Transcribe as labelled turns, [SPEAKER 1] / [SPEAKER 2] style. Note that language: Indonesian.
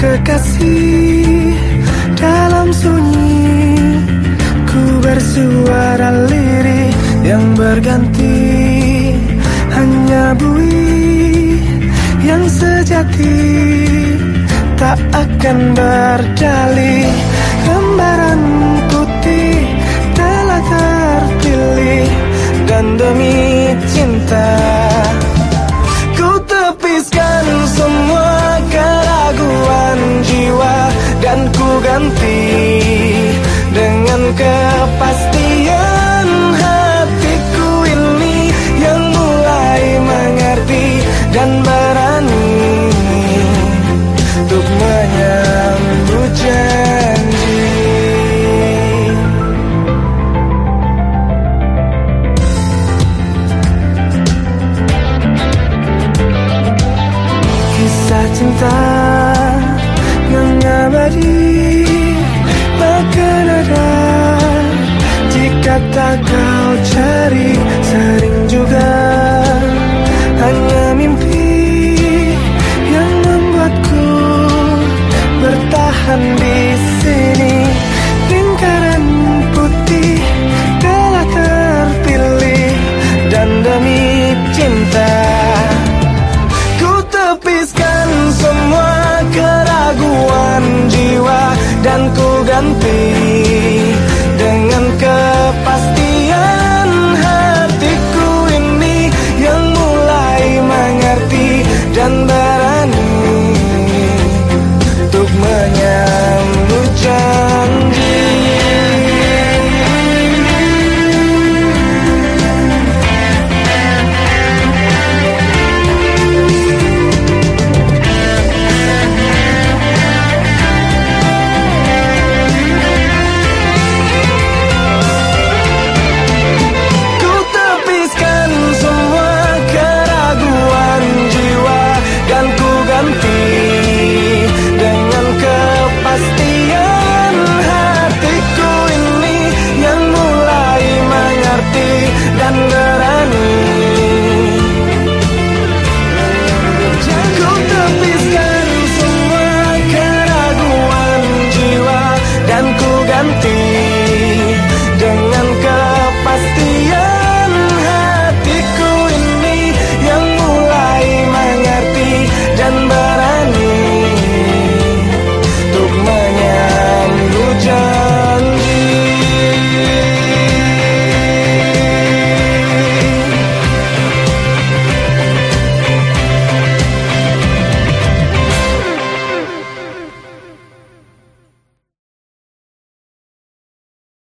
[SPEAKER 1] kasih dalam sunyi. Ku bersuara lirih yang berganti. Hanya bui yang sejati Tak akan berdalih. Lembaran ku ganti dengan kepastian hatiku ini Yang mulai mengerti dan berani Untuk menyambut janji. Kisah cinta yang abadi dan berani Untuk menyambut